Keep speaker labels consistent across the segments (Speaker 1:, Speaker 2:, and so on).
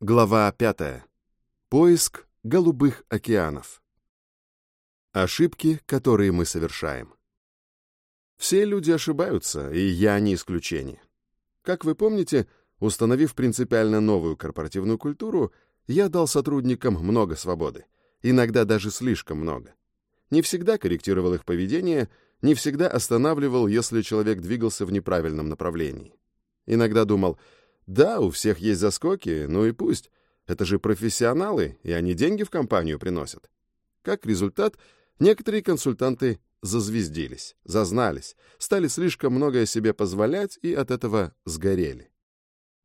Speaker 1: Глава 5. Поиск голубых океанов. Ошибки, которые мы совершаем. Все люди ошибаются, и я не исключение. Как вы помните, установив принципиально новую корпоративную культуру, я дал сотрудникам много свободы, иногда даже слишком много. Не всегда корректировал их поведение, не всегда останавливал, если человек двигался в неправильном направлении. Иногда думал, да, у всех есть заскоки, ну и пусть. Это же профессионалы, и они деньги в компанию приносят. Как результат, некоторые консультанты зазвездились, зазнались, стали слишком многое себе позволять и от этого сгорели.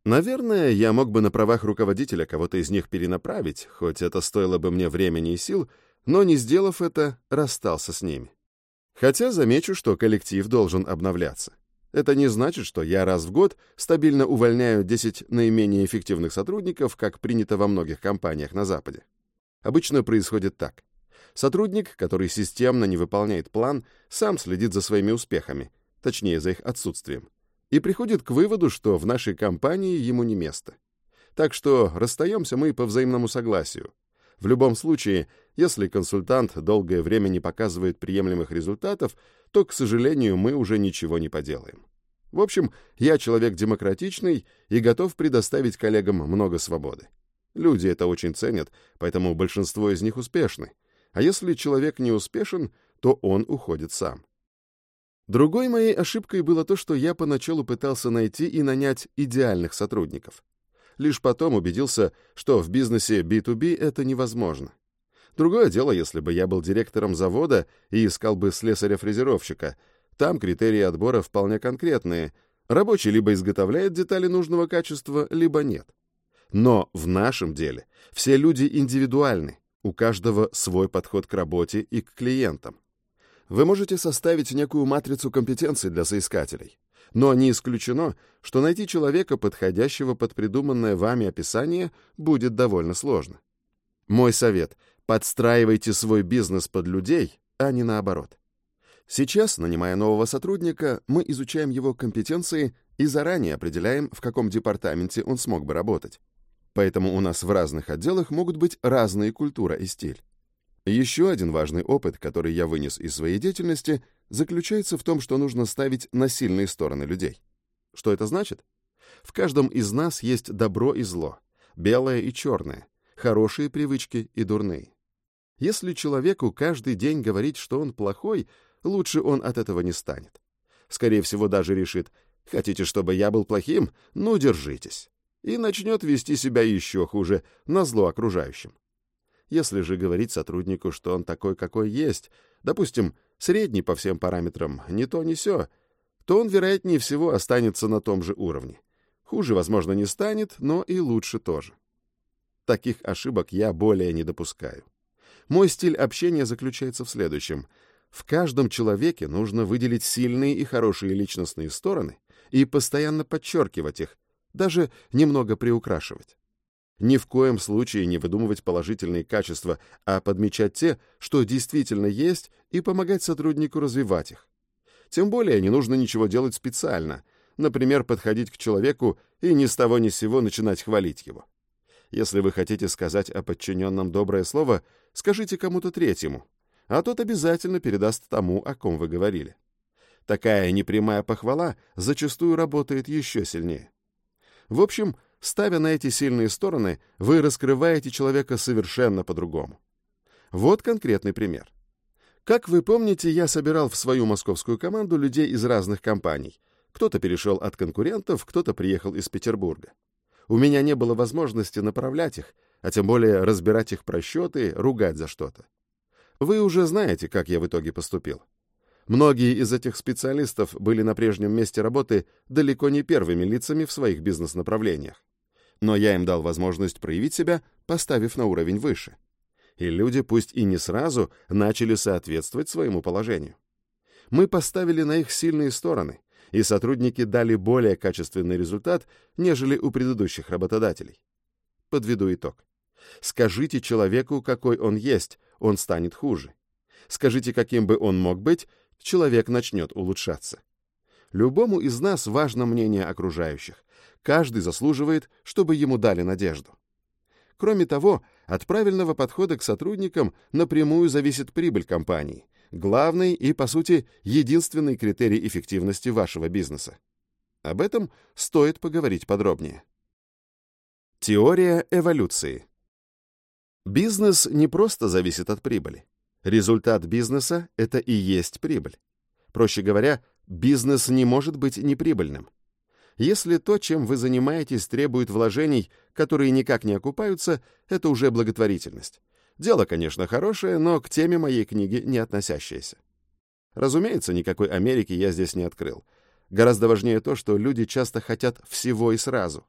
Speaker 1: Наверное, я мог бы на правах руководителя кого-то из них перенаправить, хоть это стоило бы мне времени и сил, но не сделав это, расстался с ними. Хотя замечу, что коллектив должен обновляться. Это не значит, что я раз в год стабильно увольняю 10 наименее эффективных сотрудников, как принято во многих компаниях на Западе. Обычно происходит так. Сотрудник, который системно не выполняет план, сам следит за своими успехами, точнее, за их отсутствием, и приходит к выводу, что в нашей компании ему не место. Так что расстаемся мы по взаимному согласию. В любом случае, если консультант долгое время не показывает приемлемых результатов, то, к сожалению, мы уже ничего не поделаем. В общем, я человек демократичный и готов предоставить коллегам много свободы. Люди это очень ценят, поэтому большинство из них успешны. А если человек не успешен, то он уходит сам. Другой моей ошибкой было то, что я поначалу пытался найти и нанять идеальных сотрудников. Лишь потом убедился, что в бизнесе B2B это невозможно. Другое дело, если бы я был директором завода и искал бы слесаря-фрезеровщика. Там критерии отбора вполне конкретные. Рабочий либо изготовляет детали нужного качества, либо нет. Но в нашем деле все люди индивидуальны, у каждого свой подход к работе и к клиентам. Вы можете составить некую матрицу компетенций для соискателей, но не исключено, что найти человека, подходящего под придуманное вами описание, будет довольно сложно. Мой совет – Подстраивайте свой бизнес под людей, а не наоборот. Сейчас, нанимая нового сотрудника, мы изучаем его компетенции и заранее определяем, в каком департаменте он смог бы работать. Поэтому у нас в разных отделах могут быть разные культура и стиль. Еще один важный опыт, который я вынес из своей деятельности, заключается в том, что нужно ставить на сильные стороны людей. Что это значит? В каждом из нас есть добро и зло, белое и черное, хорошие привычки и дурные. Если человеку каждый день говорить, что он плохой, лучше он от этого не станет. Скорее всего, даже решит, хотите, чтобы я был плохим? Ну, держитесь. И начнет вести себя еще хуже, на зло окружающим. Если же говорить сотруднику, что он такой, какой есть, допустим, средний по всем параметрам, не то, не сё, то он, вероятнее всего, останется на том же уровне. Хуже, возможно, не станет, но и лучше тоже. Таких ошибок я более не допускаю. Мой стиль общения заключается в следующем. В каждом человеке нужно выделить сильные и хорошие личностные стороны и постоянно подчеркивать их, даже немного приукрашивать. Ни в коем случае не выдумывать положительные качества, а подмечать те, что действительно есть, и помогать сотруднику развивать их. Тем более не нужно ничего делать специально, например, подходить к человеку и ни с того ни с сего начинать хвалить его. Если вы хотите сказать о подчиненном доброе слово, скажите кому-то третьему, а тот обязательно передаст тому, о ком вы говорили. Такая непрямая похвала зачастую работает еще сильнее. В общем, ставя на эти сильные стороны, вы раскрываете человека совершенно по-другому. Вот конкретный пример. Как вы помните, я собирал в свою московскую команду людей из разных компаний. Кто-то перешел от конкурентов, кто-то приехал из Петербурга. У меня не было возможности направлять их, а тем более разбирать их просчеты, ругать за что-то. Вы уже знаете, как я в итоге поступил. Многие из этих специалистов были на прежнем месте работы далеко не первыми лицами в своих бизнес-направлениях. Но я им дал возможность проявить себя, поставив на уровень выше. И люди, пусть и не сразу, начали соответствовать своему положению. Мы поставили на их сильные стороны, и сотрудники дали более качественный результат, нежели у предыдущих работодателей. Подведу итог. Скажите человеку, какой он есть, он станет хуже. Скажите, каким бы он мог быть, человек начнет улучшаться. Любому из нас важно мнение окружающих. Каждый заслуживает, чтобы ему дали надежду. Кроме того, от правильного подхода к сотрудникам напрямую зависит прибыль компании, главный и, по сути, единственный критерий эффективности вашего бизнеса. Об этом стоит поговорить подробнее. Теория эволюции. Бизнес не просто зависит от прибыли. Результат бизнеса — это и есть прибыль. Проще говоря, бизнес не может быть неприбыльным. Если то, чем вы занимаетесь, требует вложений, которые никак не окупаются, это уже благотворительность. Дело, конечно, хорошее, но к теме моей книги не относящееся. Разумеется, никакой Америки я здесь не открыл. Гораздо важнее то, что люди часто хотят всего и сразу.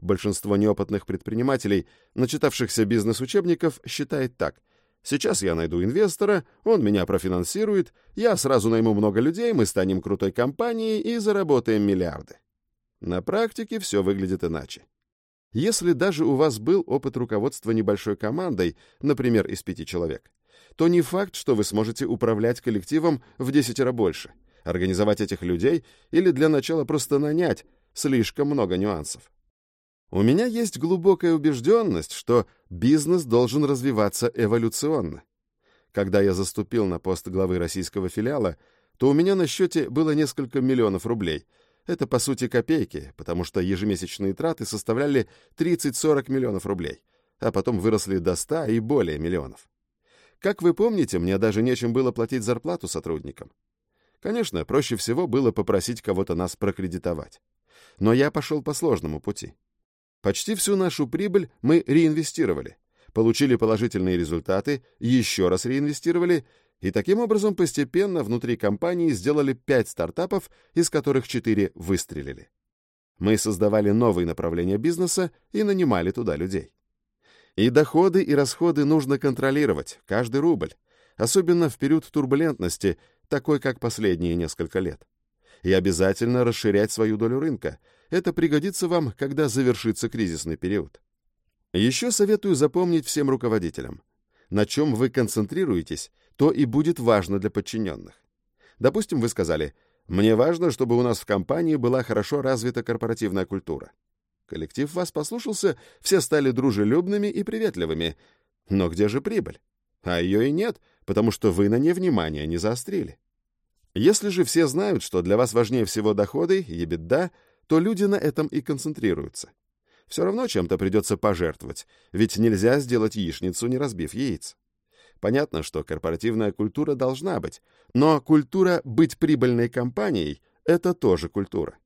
Speaker 1: Большинство неопытных предпринимателей, начитавшихся бизнес-учебников, считает так. Сейчас я найду инвестора, он меня профинансирует, я сразу найму много людей, мы станем крутой компанией и заработаем миллиарды. На практике все выглядит иначе. Если даже у вас был опыт руководства небольшой командой, например, из пяти человек, то не факт, что вы сможете управлять коллективом в десятеро больше, организовать этих людей или для начала просто нанять, слишком много нюансов. У меня есть глубокая убежденность, что бизнес должен развиваться эволюционно. Когда я заступил на пост главы российского филиала, то у меня на счете было несколько миллионов рублей — это, по сути, копейки, потому что ежемесячные траты составляли 30-40 миллионов рублей, а потом выросли до 100 и более миллионов. Как вы помните, мне даже нечем было платить зарплату сотрудникам. Конечно, проще всего было попросить кого-то нас прокредитовать. Но я пошел по сложному пути. Почти всю нашу прибыль мы реинвестировали, получили положительные результаты, еще раз реинвестировали и таким образом постепенно внутри компании сделали пять стартапов, из которых четыре выстрелили. Мы создавали новые направления бизнеса и нанимали туда людей. И доходы, и расходы нужно контролировать, каждый рубль, особенно в период турбулентности, такой как последние несколько лет. И обязательно расширять свою долю рынка. Это пригодится вам, когда завершится кризисный период. Еще советую запомнить всем руководителям. На чем вы концентрируетесь, то и будет важно для подчиненных. Допустим, вы сказали, «Мне важно, чтобы у нас в компании была хорошо развита корпоративная культура». Коллектив вас послушался, все стали дружелюбными и приветливыми. Но где же прибыль? А ее и нет, потому что вы на ней внимание не заострили. Если же все знают, что для вас важнее всего доходы и беда, то люди на этом и концентрируются. Все равно чем-то придется пожертвовать, ведь нельзя сделать яичницу, не разбив яиц. Понятно, что корпоративная культура должна быть, но культура быть прибыльной компанией — это тоже культура.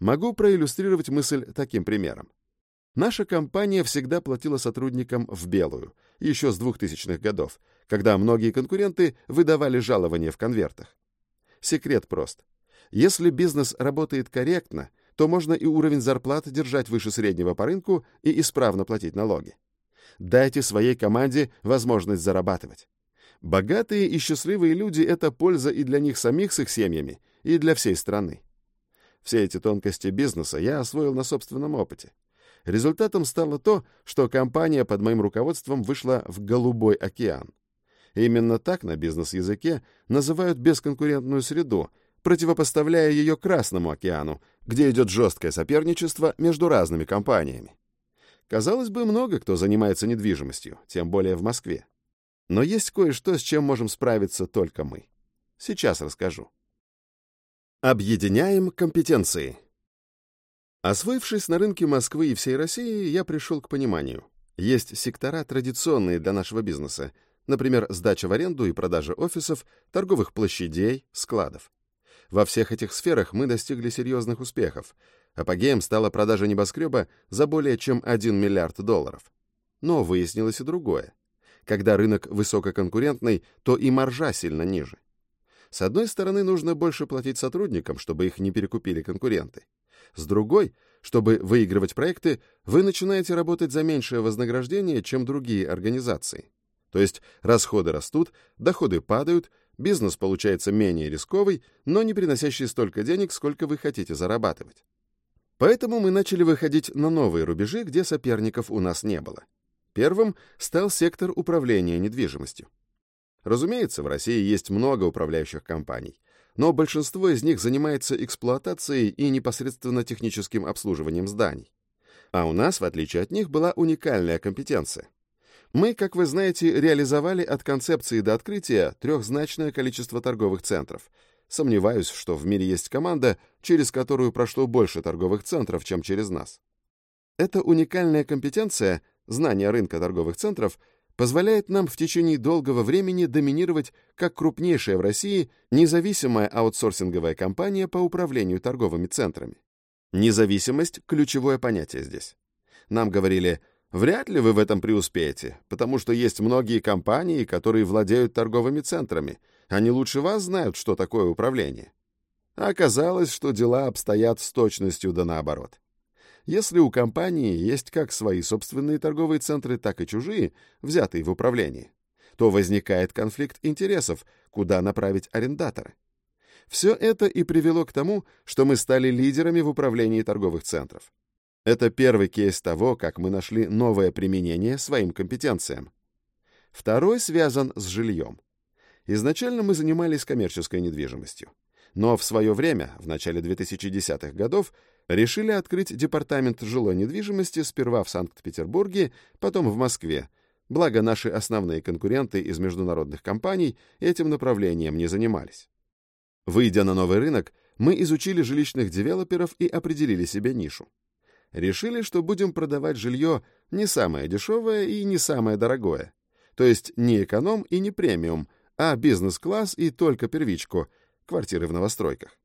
Speaker 1: Могу проиллюстрировать мысль таким примером. Наша компания всегда платила сотрудникам в белую, еще с 2000-х годов, когда многие конкуренты выдавали жалования в конвертах. Секрет прост. Если бизнес работает корректно, то можно и уровень зарплат держать выше среднего по рынку и исправно платить налоги. Дайте своей команде возможность зарабатывать. Богатые и счастливые люди — это польза и для них самих с их семьями, и для всей страны. Все эти тонкости бизнеса я освоил на собственном опыте. Результатом стало то, что компания под моим руководством вышла в «голубой океан». Именно так на бизнес-языке называют бесконкурентную среду, противопоставляя ее Красному океану, где идет жесткое соперничество между разными компаниями. Казалось бы, много кто занимается недвижимостью, тем более в Москве. Но есть кое-что, с чем можем справиться только мы. Сейчас расскажу. Объединяем компетенции. Освоившись на рынке Москвы и всей России, я пришел к пониманию. Есть сектора, традиционные для нашего бизнеса, например, сдача в аренду и продажа офисов, торговых площадей, складов. Во всех этих сферах мы достигли серьезных успехов, Апогеем стала продажа небоскреба за более чем 1 миллиард долларов. Но выяснилось и другое. Когда рынок высококонкурентный, то и маржа сильно ниже. С одной стороны, нужно больше платить сотрудникам, чтобы их не перекупили конкуренты. С другой, чтобы выигрывать проекты, вы начинаете работать за меньшее вознаграждение, чем другие организации. То есть расходы растут, доходы падают, бизнес получается менее рисковый, но не приносящий столько денег, сколько вы хотите зарабатывать. Поэтому мы начали выходить на новые рубежи, где соперников у нас не было. Первым стал сектор управления недвижимостью. Разумеется, в России есть много управляющих компаний, но большинство из них занимается эксплуатацией и непосредственно техническим обслуживанием зданий. А у нас, в отличие от них, была уникальная компетенция. Мы, как вы знаете, реализовали от концепции до открытия трехзначное количество торговых центров. Сомневаюсь, что в мире есть команда, через которую прошло больше торговых центров, чем через нас. Эта уникальная компетенция, знание рынка торговых центров, позволяет нам в течение долгого времени доминировать как крупнейшая в России независимая аутсорсинговая компания по управлению торговыми центрами. Независимость – ключевое понятие здесь. Нам говорили, вряд ли вы в этом преуспеете, потому что есть многие компании, которые владеют торговыми центрами. Они лучше вас знают, что такое управление. А оказалось, что дела обстоят с точностью да наоборот. Если у компании есть как свои собственные торговые центры, так и чужие, взятые в управление, то возникает конфликт интересов, куда направить арендатора. Все это и привело к тому, что мы стали лидерами в управлении торговых центров. Это первый кейс того, как мы нашли новое применение своим компетенциям. Второй связан с жильем. Изначально мы занимались коммерческой недвижимостью. Но в свое время, в начале 2010-х годов, решили открыть департамент жилой недвижимости сперва в Санкт-Петербурге, потом в Москве, благо наши основные конкуренты из международных компаний этим направлением не занимались. Выйдя на новый рынок, мы изучили жилищных девелоперов и определили себе нишу. Решили, что будем продавать жилье не самое дешевое и не самое дорогое, то есть не эконом и не премиум, а бизнес-класс и только первичку, квартиры в новостройках.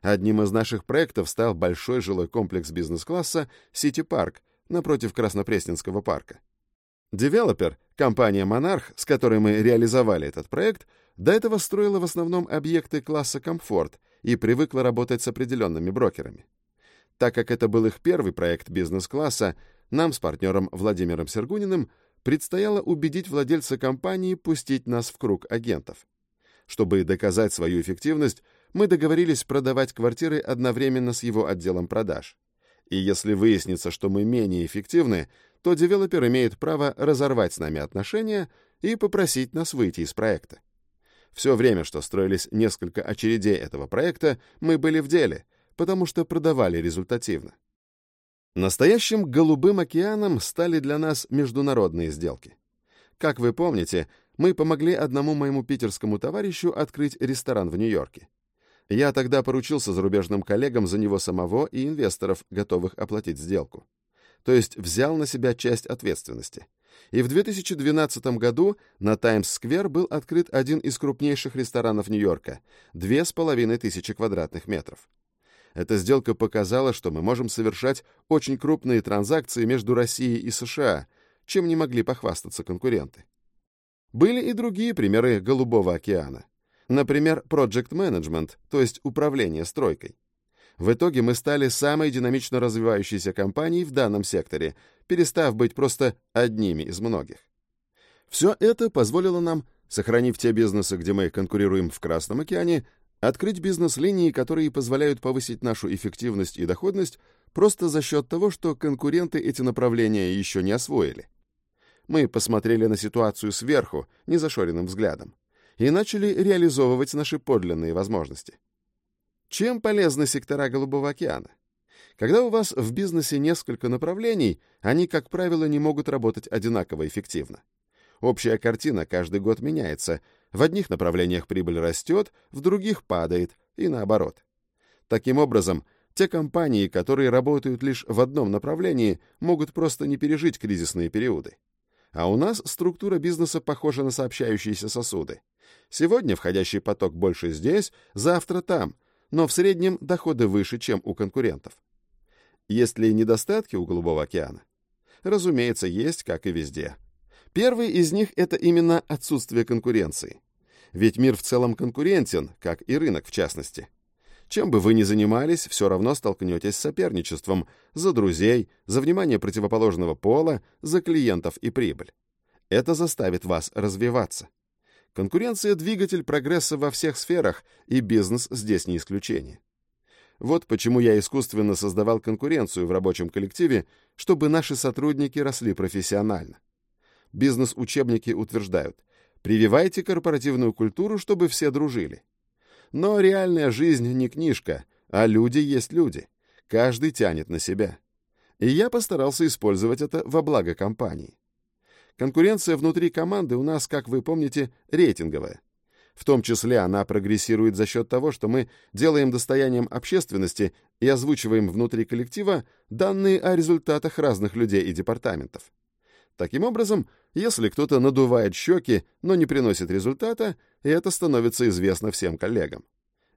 Speaker 1: Одним из наших проектов стал большой жилой комплекс бизнес-класса «Сити Парк» напротив Краснопресненского парка. Девелопер, компания «Монарх», с которой мы реализовали этот проект, до этого строила в основном объекты класса «Комфорт» и привыкла работать с определенными брокерами. Так как это был их первый проект бизнес-класса, нам с партнером Владимиром Сергуниным предстояло убедить владельца компании пустить нас в круг агентов. Чтобы доказать свою эффективность, мы договорились продавать квартиры одновременно с его отделом продаж. И если выяснится, что мы менее эффективны, то девелопер имеет право разорвать с нами отношения и попросить нас выйти из проекта. Все время, что строились несколько очередей этого проекта, мы были в деле, потому что продавали результативно. Настоящим голубым океаном стали для нас международные сделки. Как вы помните, мы помогли одному моему питерскому товарищу открыть ресторан в Нью-Йорке. Я тогда поручился зарубежным коллегам за него самого и инвесторов, готовых оплатить сделку. То есть взял на себя часть ответственности. И в 2012 году на Таймс-сквер был открыт один из крупнейших ресторанов Нью-Йорка – две с половиной тысячи квадратных метров. Эта сделка показала, что мы можем совершать очень крупные транзакции между Россией и США, чем не могли похвастаться конкуренты. Были и другие примеры Голубого океана. Например, Project Management, то есть управление стройкой. В итоге мы стали самой динамично развивающейся компанией в данном секторе, перестав быть просто одними из многих. Все это позволило нам, сохранив те бизнесы, где мы конкурируем в Красном океане, открыть бизнес-линии, которые позволяют повысить нашу эффективность и доходность просто за счет того, что конкуренты эти направления еще не освоили. Мы посмотрели на ситуацию сверху, незашоренным взглядом и начали реализовывать наши подлинные возможности. Чем полезны сектора Голубого океана? Когда у вас в бизнесе несколько направлений, они, как правило, не могут работать одинаково эффективно. Общая картина каждый год меняется. В одних направлениях прибыль растет, в других падает, и наоборот. Таким образом, те компании, которые работают лишь в одном направлении, могут просто не пережить кризисные периоды. А у нас структура бизнеса похожа на сообщающиеся сосуды. Сегодня входящий поток больше здесь, завтра там, но в среднем доходы выше, чем у конкурентов. Есть ли недостатки у Голубого океана? Разумеется, есть, как и везде. Первый из них — это именно отсутствие конкуренции. Ведь мир в целом конкурентен, как и рынок в частности. Чем бы вы ни занимались, все равно столкнетесь с соперничеством за друзей, за внимание противоположного пола, за клиентов и прибыль. Это заставит вас развиваться. Конкуренция – двигатель прогресса во всех сферах, и бизнес здесь не исключение. Вот почему я искусственно создавал конкуренцию в рабочем коллективе, чтобы наши сотрудники росли профессионально. Бизнес-учебники утверждают, прививайте корпоративную культуру, чтобы все дружили. Но реальная жизнь не книжка, а люди есть люди. Каждый тянет на себя. И я постарался использовать это во благо компании. Конкуренция внутри команды у нас, как вы помните, рейтинговая. В том числе она прогрессирует за счет того, что мы делаем достоянием общественности и озвучиваем внутри коллектива данные о результатах разных людей и департаментов. Таким образом, если кто-то надувает щеки, но не приносит результата, это становится известно всем коллегам.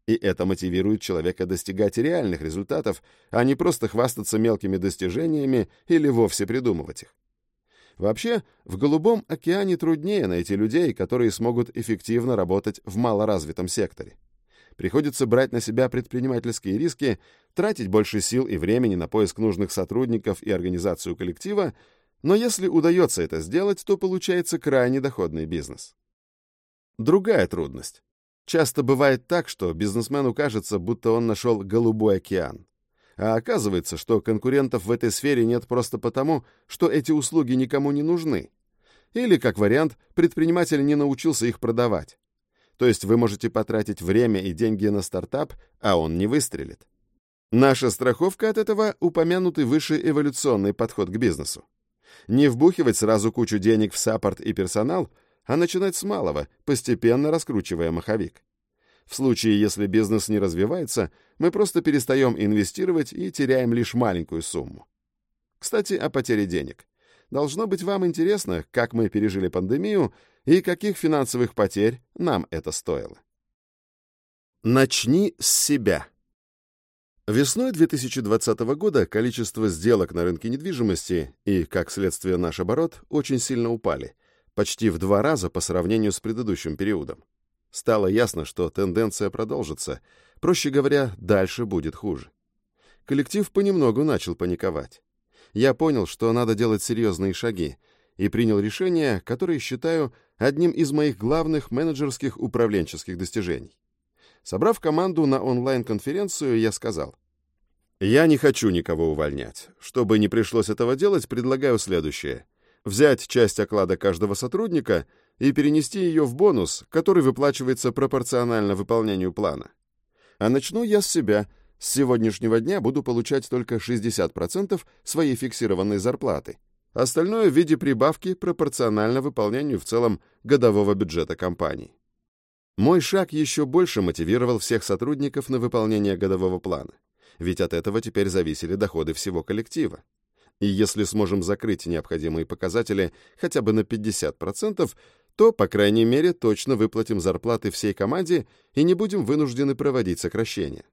Speaker 1: И это мотивирует человека достигать реальных результатов, а не просто хвастаться мелкими достижениями или вовсе придумывать их. Вообще, в Голубом океане труднее найти людей, которые смогут эффективно работать в малоразвитом секторе. Приходится брать на себя предпринимательские риски, тратить больше сил и времени на поиск нужных сотрудников и организацию коллектива, но если удается это сделать, то получается крайне доходный бизнес. Другая трудность. Часто бывает так, что бизнесмену кажется, будто он нашел голубой океан. А оказывается, что конкурентов в этой сфере нет просто потому, что эти услуги никому не нужны. Или, как вариант, предприниматель не научился их продавать. То есть вы можете потратить время и деньги на стартап, а он не выстрелит. Наша страховка от этого – упомянутый выше эволюционный подход к бизнесу. Не вбухивать сразу кучу денег в саппорт и персонал, а начинать с малого, постепенно раскручивая маховик. В случае, если бизнес не развивается, мы просто перестаем инвестировать и теряем лишь маленькую сумму. Кстати, о потере денег. Должно быть вам интересно, как мы пережили пандемию и каких финансовых потерь нам это стоило. Начни с себя. Весной 2020 года количество сделок на рынке недвижимости и, как следствие, наш оборот очень сильно упали, почти в два раза по сравнению с предыдущим периодом. Стало ясно, что тенденция продолжится. Проще говоря, дальше будет хуже. Коллектив понемногу начал паниковать. Я понял, что надо делать серьезные шаги, и принял решение, которое считаю одним из моих главных менеджерских управленческих достижений. Собрав команду на онлайн-конференцию, я сказал, «Я не хочу никого увольнять. Чтобы не пришлось этого делать, предлагаю следующее. Взять часть оклада каждого сотрудника — и перенести ее в бонус, который выплачивается пропорционально выполнению плана. А начну я с себя. С сегодняшнего дня буду получать только 60% своей фиксированной зарплаты. Остальное в виде прибавки пропорционально выполнению в целом годового бюджета компании. Мой шаг еще больше мотивировал всех сотрудников на выполнение годового плана, ведь от этого теперь зависели доходы всего коллектива. И если сможем закрыть необходимые показатели хотя бы на 50%, то, по крайней мере, точно выплатим зарплаты всей команде и не будем вынуждены проводить сокращения.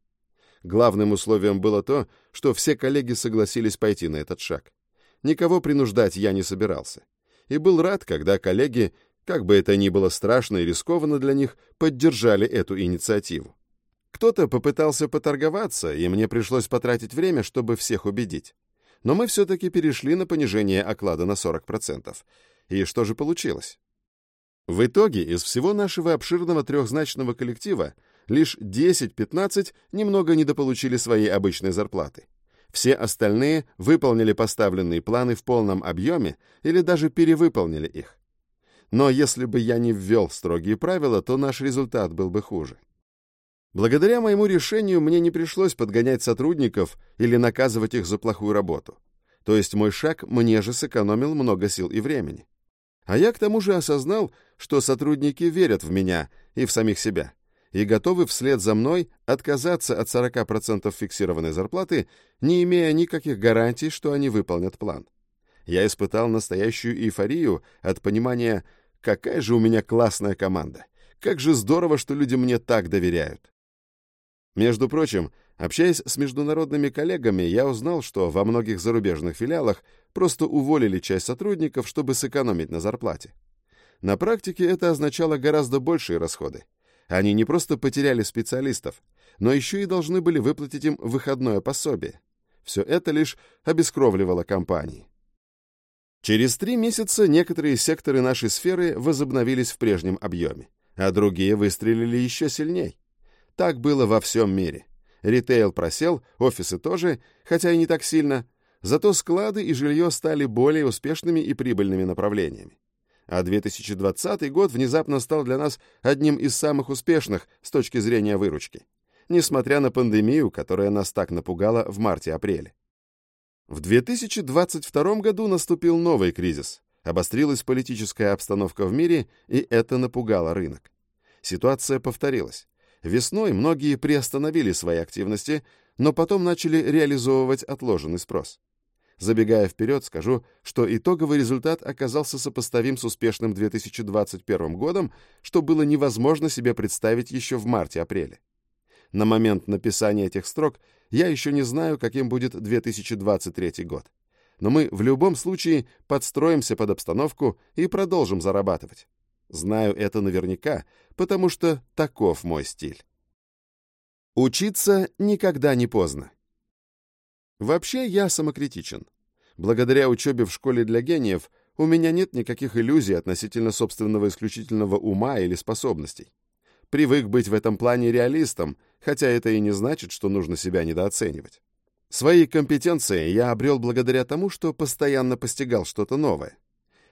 Speaker 1: Главным условием было то, что все коллеги согласились пойти на этот шаг. Никого принуждать я не собирался. И был рад, когда коллеги, как бы это ни было страшно и рискованно для них, поддержали эту инициативу. Кто-то попытался поторговаться, и мне пришлось потратить время, чтобы всех убедить. Но мы все-таки перешли на понижение оклада на 40%. И что же получилось? В итоге из всего нашего обширного трехзначного коллектива лишь 10-15 немного недополучили свои обычные зарплаты. Все остальные выполнили поставленные планы в полном объеме или даже перевыполнили их. Но если бы я не ввел строгие правила, то наш результат был бы хуже. Благодаря моему решению мне не пришлось подгонять сотрудников или наказывать их за плохую работу. То есть мой шаг мне же сэкономил много сил и времени. А я к тому же осознал, что сотрудники верят в меня и в самих себя, и готовы вслед за мной отказаться от 40% фиксированной зарплаты, не имея никаких гарантий, что они выполнят план. Я испытал настоящую эйфорию от понимания, какая же у меня классная команда, как же здорово, что люди мне так доверяют. Между прочим, Общаясь с международными коллегами, я узнал, что во многих зарубежных филиалах просто уволили часть сотрудников, чтобы сэкономить на зарплате. На практике это означало гораздо большие расходы. Они не просто потеряли специалистов, но еще и должны были выплатить им выходное пособие. Все это лишь обескровливало компании. Через три месяца некоторые секторы нашей сферы возобновились в прежнем объеме, а другие выстрелили еще сильней. Так было во всем мире. Ритейл просел, офисы тоже, хотя и не так сильно. Зато склады и жилье стали более успешными и прибыльными направлениями. А 2020 год внезапно стал для нас одним из самых успешных с точки зрения выручки, несмотря на пандемию, которая нас так напугала в марте-апреле. В 2022 году наступил новый кризис. Обострилась политическая обстановка в мире, и это напугало рынок. Ситуация повторилась. Весной многие приостановили свои активности, но потом начали реализовывать отложенный спрос. Забегая вперед, скажу, что итоговый результат оказался сопоставим с успешным 2021 годом, что было невозможно себе представить еще в марте-апреле. На момент написания этих строк я еще не знаю, каким будет 2023 год. Но мы в любом случае подстроимся под обстановку и продолжим зарабатывать. Знаю это наверняка, потому что таков мой стиль. Учиться никогда не поздно. Вообще я самокритичен. Благодаря учебе в школе для гениев у меня нет никаких иллюзий относительно собственного исключительного ума или способностей. Привык быть в этом плане реалистом, хотя это и не значит, что нужно себя недооценивать. Свои компетенции я обрел благодаря тому, что постоянно постигал что-то новое.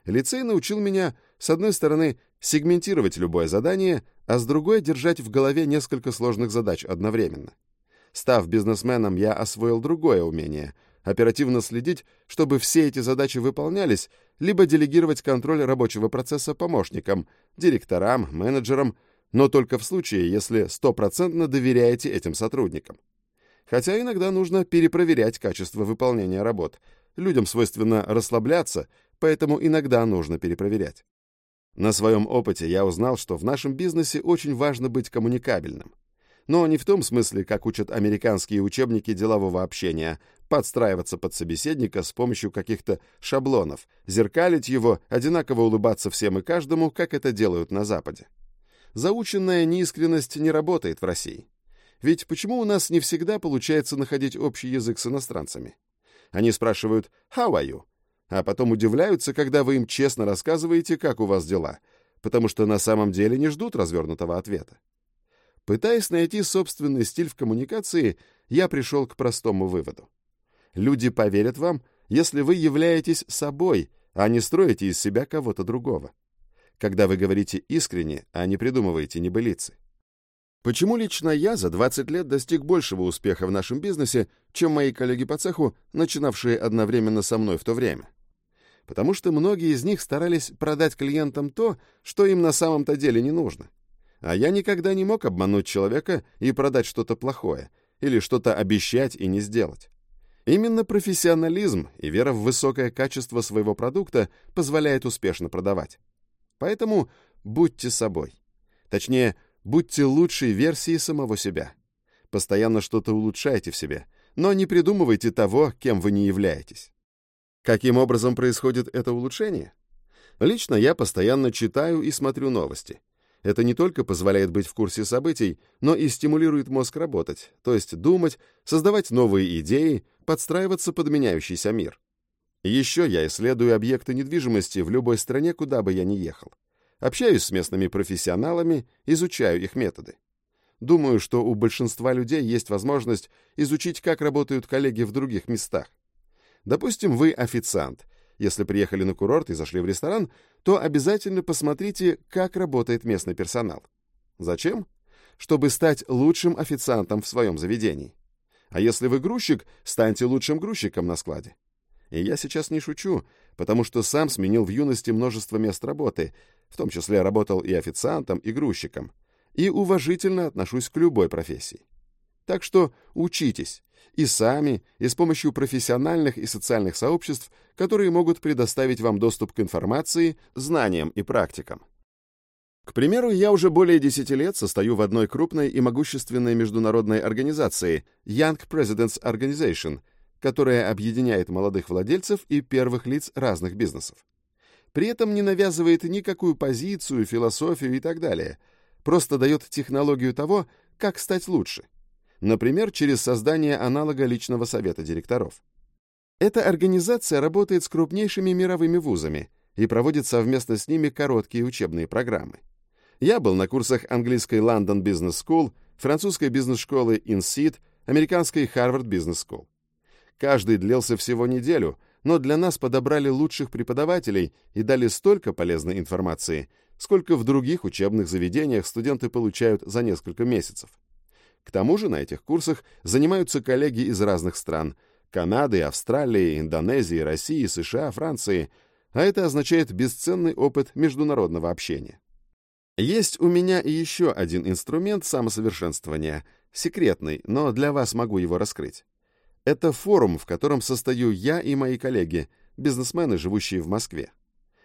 Speaker 1: Лицей научил меня, с одной стороны, сегментировать любое задание, а с другой — держать в голове несколько сложных задач одновременно. Став бизнесменом, я освоил другое умение — оперативно следить, чтобы все эти задачи выполнялись, либо делегировать контроль рабочего процесса помощникам, директорам, менеджерам, но только в случае, если стопроцентно доверяете этим сотрудникам. Хотя иногда нужно перепроверять качество выполнения работ. Людям свойственно расслабляться, поэтому иногда нужно перепроверять. На своем опыте я узнал, что в нашем бизнесе очень важно быть коммуникабельным. Но не в том смысле, как учат американские учебники делового общения, подстраиваться под собеседника с помощью каких-то шаблонов, зеркалить его, одинаково улыбаться всем и каждому, как это делают на Западе. Заученная неискренность не работает в России. Ведь почему у нас не всегда получается находить общий язык с иностранцами? Они спрашивают «How are you?», а потом удивляются, когда вы им честно рассказываете, как у вас дела, потому что на самом деле не ждут развернутого ответа. Пытаясь найти собственный стиль в коммуникации, я пришел к простому выводу. Люди поверят вам, если вы являетесь собой, а не строите из себя кого-то другого когда вы говорите искренне, а не придумываете небылицы. Почему лично я за 20 лет достиг большего успеха в нашем бизнесе, чем мои коллеги по цеху, начинавшие одновременно со мной в то время? Потому что многие из них старались продать клиентам то, что им на самом-то деле не нужно. А я никогда не мог обмануть человека и продать что-то плохое, или что-то обещать и не сделать. Именно профессионализм и вера в высокое качество своего продукта позволяет успешно продавать. Поэтому будьте собой. Точнее, будьте лучшей версией самого себя. Постоянно что-то улучшайте в себе, но не придумывайте того, кем вы не являетесь. Каким образом происходит это улучшение? Лично я постоянно читаю и смотрю новости. Это не только позволяет быть в курсе событий, но и стимулирует мозг работать, то есть думать, создавать новые идеи, подстраиваться под меняющийся мир. Еще я исследую объекты недвижимости в любой стране, куда бы я ни ехал. Общаюсь с местными профессионалами, изучаю их методы. Думаю, что у большинства людей есть возможность изучить, как работают коллеги в других местах. Допустим, вы официант. Если приехали на курорт и зашли в ресторан, то обязательно посмотрите, как работает местный персонал. Зачем? Чтобы стать лучшим официантом в своем заведении. А если вы грузчик, станьте лучшим грузчиком на складе. И я сейчас не шучу, потому что сам сменил в юности множество мест работы, в том числе работал и официантом, и грузчиком, и уважительно отношусь к любой профессии. Так что учитесь, и сами, и с помощью профессиональных и социальных сообществ, которые могут предоставить вам доступ к информации, знаниям и практикам. К примеру, я уже более 10 лет состою в одной крупной и могущественной международной организации Young Presidents Organization – которая объединяет молодых владельцев и первых лиц разных бизнесов. При этом не навязывает никакую позицию, философию и так далее, просто дает технологию того, как стать лучше. Например, через создание аналога личного совета директоров. Эта организация работает с крупнейшими мировыми вузами и проводит совместно с ними короткие учебные программы. Я был на курсах английской London Business School, французской бизнес-школы INSEAD, американской Harvard Business School. Каждый длился всего неделю, но для нас подобрали лучших преподавателей и дали столько полезной информации, сколько в других учебных заведениях студенты получают за несколько месяцев. К тому же на этих курсах занимаются коллеги из разных стран, Канады, Австралии, Индонезии, России, США, Франции, а это означает бесценный опыт международного общения. Есть у меня и еще один инструмент самосовершенствования, секретный, но для вас могу его раскрыть. Это форум, в котором состою я и мои коллеги, бизнесмены, живущие в Москве.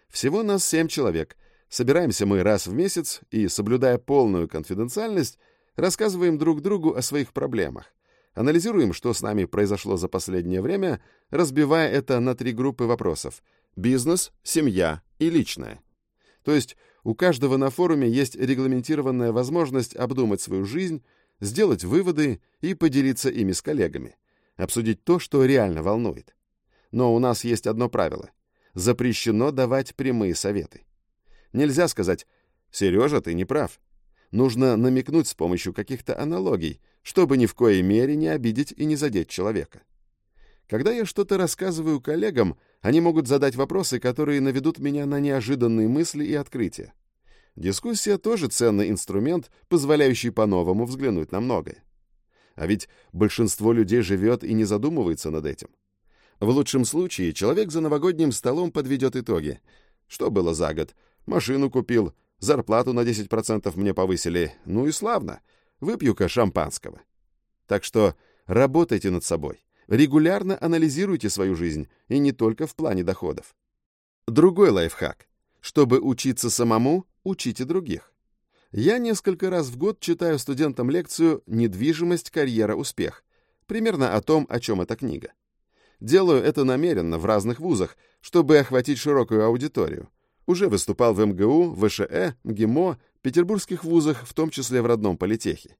Speaker 1: Всего нас семь человек. Собираемся мы раз в месяц и, соблюдая полную конфиденциальность, рассказываем друг другу о своих проблемах, анализируем, что с нами произошло за последнее время, разбивая это на три группы вопросов – бизнес, семья и личное. То есть у каждого на форуме есть регламентированная возможность обдумать свою жизнь, сделать выводы и поделиться ими с коллегами, обсудить то, что реально волнует. Но у нас есть одно правило – запрещено давать прямые советы. Нельзя сказать «Сережа, ты не прав». Нужно намекнуть с помощью каких-то аналогий, чтобы ни в коей мере не обидеть и не задеть человека. Когда я что-то рассказываю коллегам, они могут задать вопросы, которые наведут меня на неожиданные мысли и открытия. Дискуссия тоже ценный инструмент, позволяющий по-новому взглянуть на многое. А ведь большинство людей живет и не задумывается над этим. В лучшем случае человек за новогодним столом подведет итоги. Что было за год? Машину купил, зарплату на 10% мне повысили. Ну и славно. Выпью-ка шампанского. Так что работайте над собой. Регулярно анализируйте свою жизнь, и не только в плане доходов. Другой лайфхак. Чтобы учиться самому, учите других. Я несколько раз в год читаю студентам лекцию «Недвижимость, карьера, успех». Примерно о том, о чем эта книга. Делаю это намеренно в разных вузах, чтобы охватить широкую аудиторию. Уже выступал в МГУ, ВШЭ, МГИМО, петербургских вузах, в том числе в родном политехе.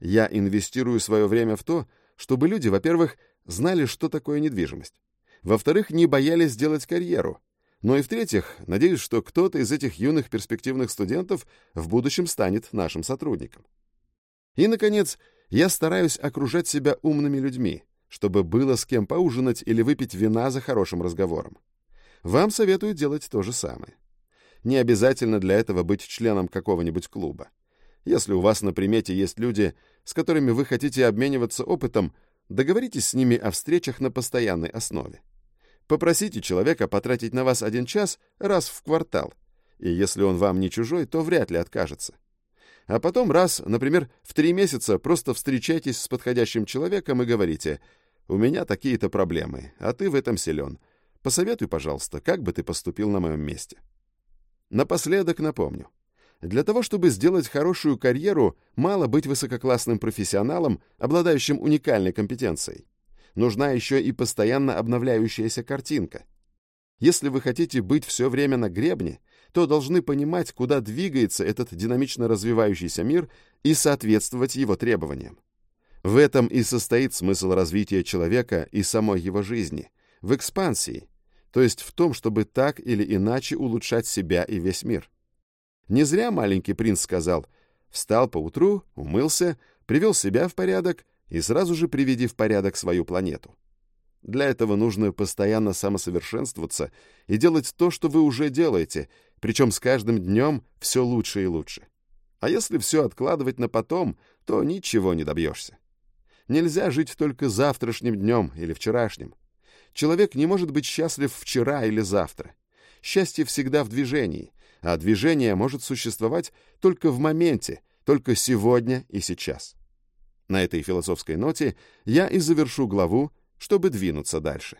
Speaker 1: Я инвестирую свое время в то, чтобы люди, во-первых, знали, что такое недвижимость. Во-вторых, не боялись сделать карьеру. Но и в-третьих, надеюсь, что кто-то из этих юных перспективных студентов в будущем станет нашим сотрудником. И, наконец, я стараюсь окружать себя умными людьми, чтобы было с кем поужинать или выпить вина за хорошим разговором. Вам советую делать то же самое. Не обязательно для этого быть членом какого-нибудь клуба. Если у вас на примете есть люди, с которыми вы хотите обмениваться опытом, Договоритесь с ними о встречах на постоянной основе. Попросите человека потратить на вас один час раз в квартал, и если он вам не чужой, то вряд ли откажется. А потом раз, например, в три месяца просто встречайтесь с подходящим человеком и говорите «У меня такие-то проблемы, а ты в этом силен. Посоветуй, пожалуйста, как бы ты поступил на моем месте». Напоследок напомню. Для того, чтобы сделать хорошую карьеру, мало быть высококлассным профессионалом, обладающим уникальной компетенцией. Нужна еще и постоянно обновляющаяся картинка. Если вы хотите быть все время на гребне, то должны понимать, куда двигается этот динамично развивающийся мир и соответствовать его требованиям. В этом и состоит смысл развития человека и самой его жизни, в экспансии, то есть в том, чтобы так или иначе улучшать себя и весь мир. Не зря маленький принц сказал «Встал поутру, умылся, привел себя в порядок и сразу же приведи в порядок свою планету». Для этого нужно постоянно самосовершенствоваться и делать то, что вы уже делаете, причем с каждым днем все лучше и лучше. А если все откладывать на потом, то ничего не добьешься. Нельзя жить только завтрашним днем или вчерашним. Человек не может быть счастлив вчера или завтра. Счастье всегда в движении, а движение может существовать только в моменте, только сегодня и сейчас. На этой философской ноте я и завершу главу, чтобы двинуться дальше.